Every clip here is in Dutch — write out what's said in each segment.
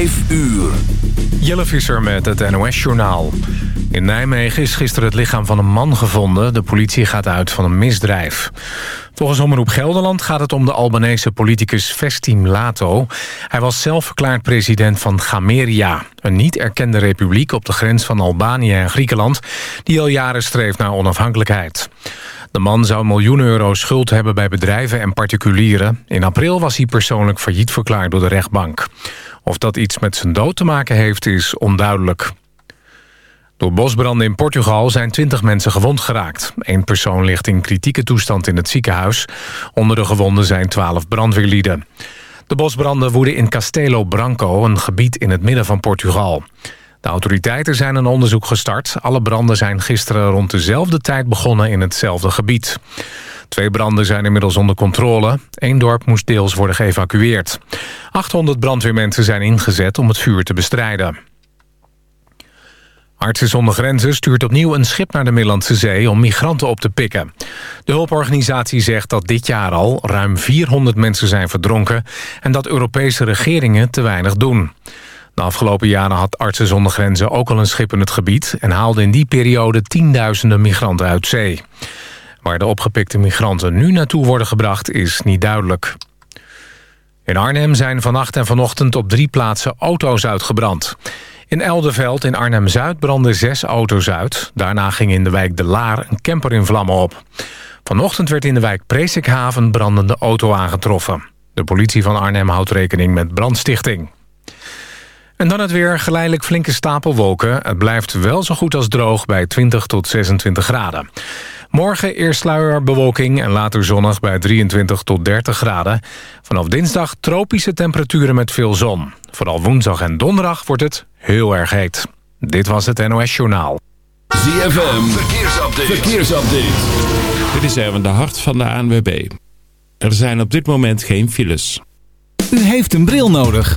5 uur. Jelle Visser met het NOS-journaal. In Nijmegen is gisteren het lichaam van een man gevonden. De politie gaat uit van een misdrijf. Volgens Omroep Gelderland gaat het om de Albanese politicus Vestim Lato. Hij was zelf verklaard president van Gameria... een niet erkende republiek op de grens van Albanië en Griekenland... die al jaren streeft naar onafhankelijkheid. De man zou miljoenen euro schuld hebben bij bedrijven en particulieren. In april was hij persoonlijk failliet verklaard door de rechtbank. Of dat iets met zijn dood te maken heeft, is onduidelijk. Door bosbranden in Portugal zijn 20 mensen gewond geraakt. Eén persoon ligt in kritieke toestand in het ziekenhuis. Onder de gewonden zijn 12 brandweerlieden. De bosbranden woeden in Castelo Branco, een gebied in het midden van Portugal. De autoriteiten zijn een onderzoek gestart. Alle branden zijn gisteren rond dezelfde tijd begonnen in hetzelfde gebied. Twee branden zijn inmiddels onder controle. Eén dorp moest deels worden geëvacueerd. 800 brandweermensen zijn ingezet om het vuur te bestrijden. Artsen zonder Grenzen stuurt opnieuw een schip naar de Middellandse Zee... om migranten op te pikken. De hulporganisatie zegt dat dit jaar al ruim 400 mensen zijn verdronken... en dat Europese regeringen te weinig doen. De afgelopen jaren had Artsen zonder Grenzen ook al een schip in het gebied... en haalde in die periode tienduizenden migranten uit zee. Waar de opgepikte migranten nu naartoe worden gebracht is niet duidelijk. In Arnhem zijn vannacht en vanochtend op drie plaatsen auto's uitgebrand. In Elderveld in Arnhem-Zuid brandden zes auto's uit. Daarna ging in de wijk De Laar een camper in vlammen op. Vanochtend werd in de wijk Presikhaven brandende auto aangetroffen. De politie van Arnhem houdt rekening met brandstichting. En dan het weer, geleidelijk flinke stapelwolken. Het blijft wel zo goed als droog bij 20 tot 26 graden. Morgen eerst sluierbewolking en later zonnig bij 23 tot 30 graden. Vanaf dinsdag tropische temperaturen met veel zon. Vooral woensdag en donderdag wordt het heel erg heet. Dit was het NOS Journaal. ZFM, verkeersupdate. verkeersupdate. Dit is Erwin de Hart van de ANWB. Er zijn op dit moment geen files. U heeft een bril nodig.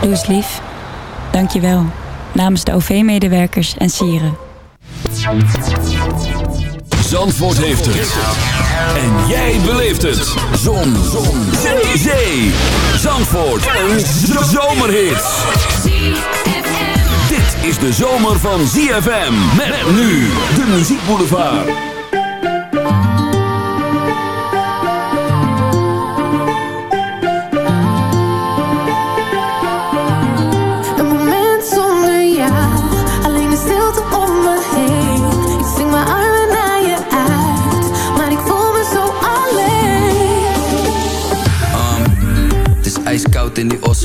Doe eens lief. Dank je wel. Namens de OV-medewerkers en sieren. Zandvoort heeft het. En jij beleeft het. Zon. Zon. Zee. Zee. Zandvoort. Een zomerhit. Dit is de zomer van ZFM. Met nu de muziekboulevard.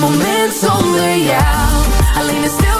moment zonder jou. Alleen de stilte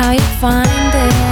How you find it.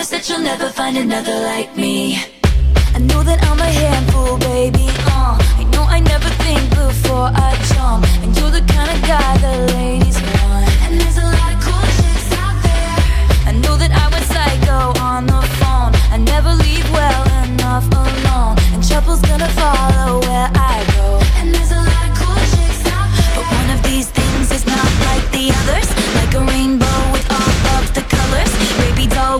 Promise that you'll never find another like me. I know that I'm a handful, baby. Uh, I know I never think before I jump, and you're the kind of guy the ladies want. And there's a lot of cool chicks out there. I know that I went psycho on the phone. I never leave well enough alone, and trouble's gonna follow where I go. And there's a lot of cool chicks out there. But one of these things is not like the others, like a rainbow with all of the colors. Baby doll,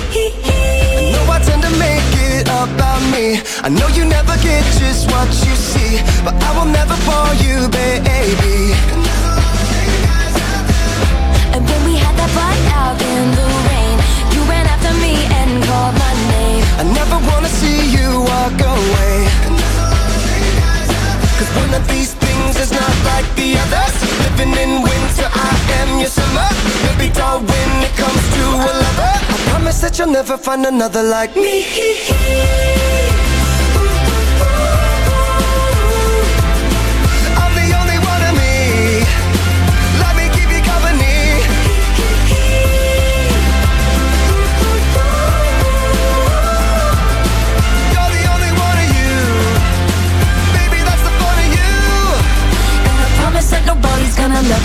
about me. I know you never get just what you see, but I will never bore you, baby. And when we had that fight out in the rain, you ran after me and called my name. I never wanna see you walk away. Cause one of these is not like the others. Living in winter, I am your summer. Baby doll, when it comes to a lover, I promise that you'll never find another like me.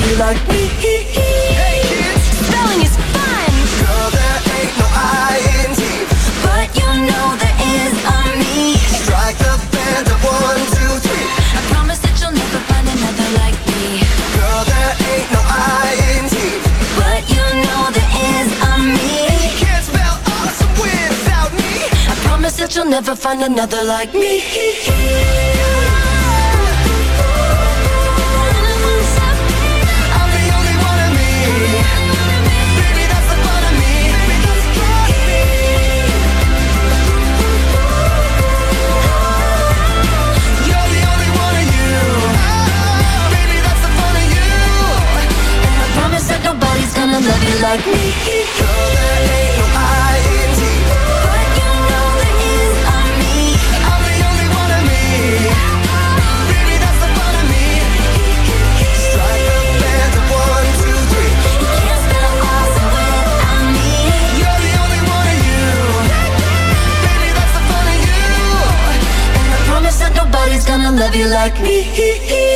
you like me. Hey kids, spelling is fun. Girl, there ain't no I in T, but you know there is on me. Strike the band of one, two, three. I promise that you'll never find another like me. Girl, there ain't no I in T, but you know there is on me. You can't spell awesome without me. I promise that you'll never find another like me. gonna love you like me. But you know me. I'm the only one of me. Baby, that's the fun of me. Strike one, two, three. Can't me. You're the only one of you. Baby, that's the fun of you. And I promise that nobody's gonna love you like me.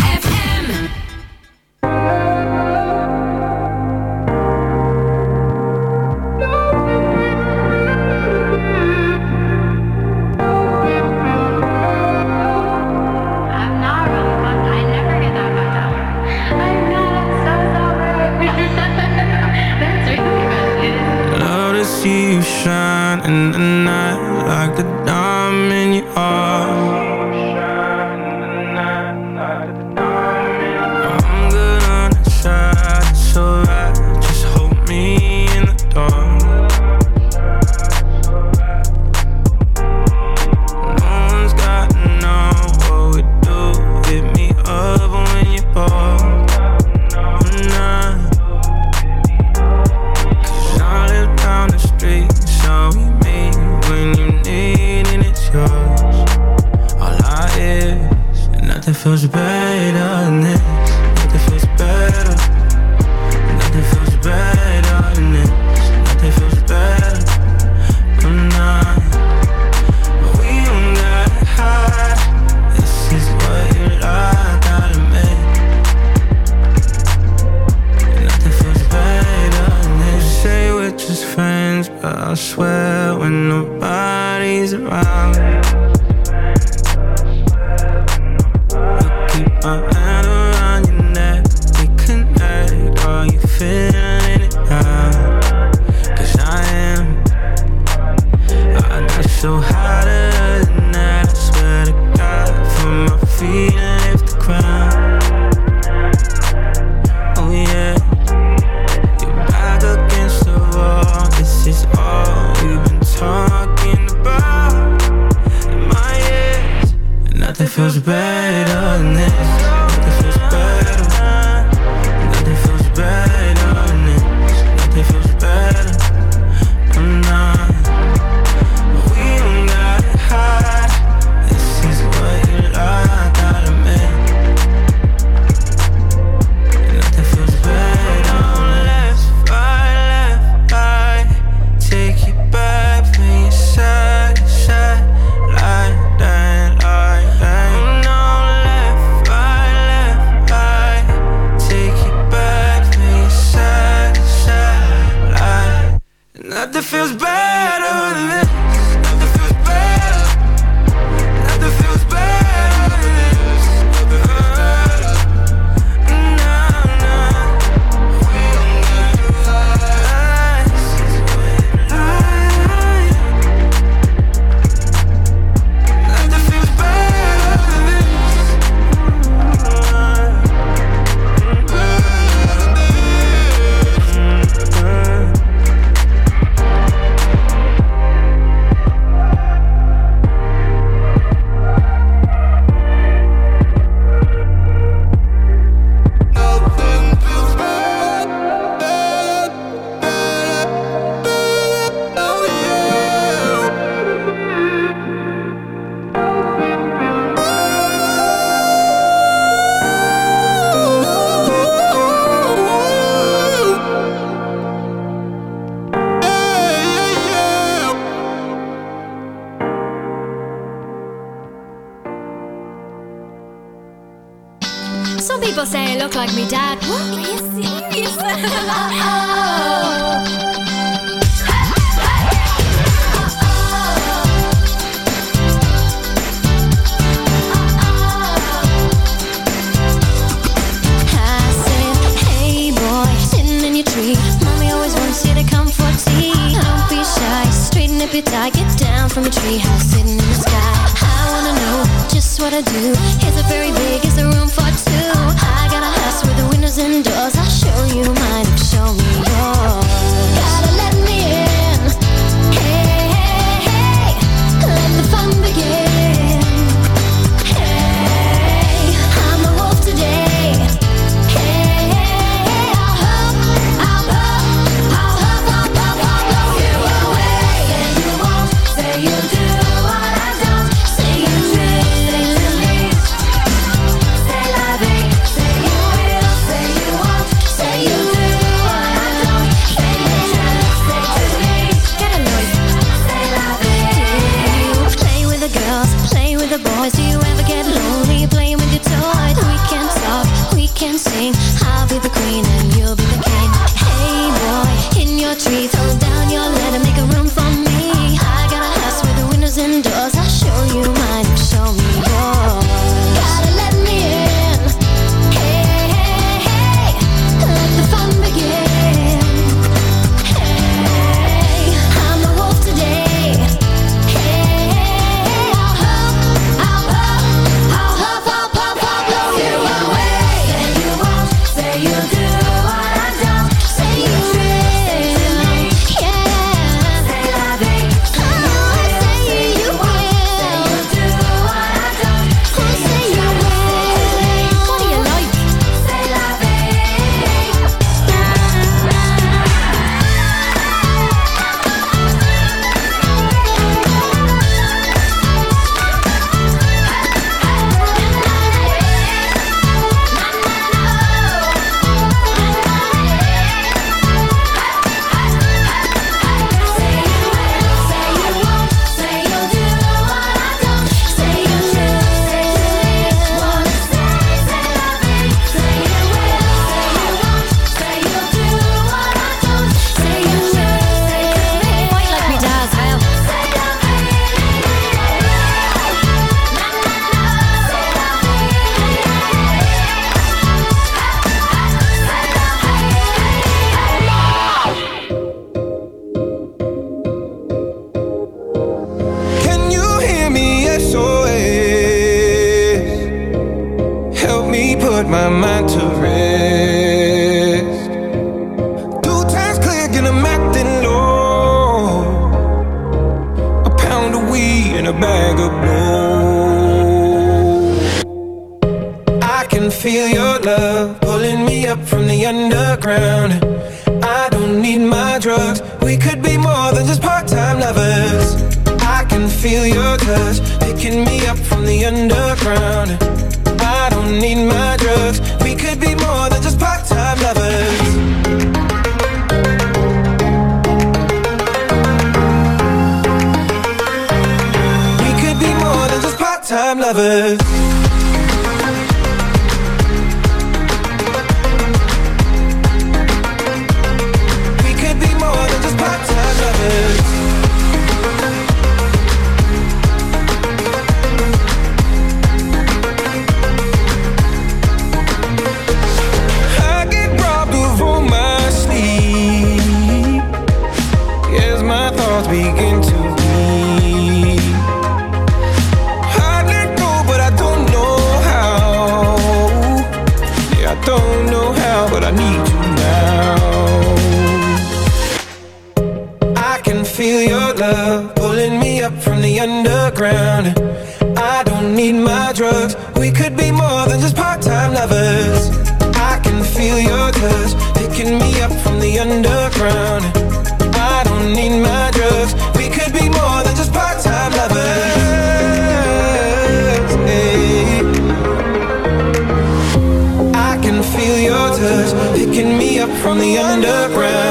feels better my mind to picking me up from the underground.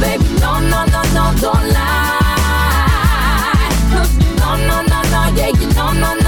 baby, no, no, no, no, don't lie. No, no, no, no, no, yeah, you know, no, no,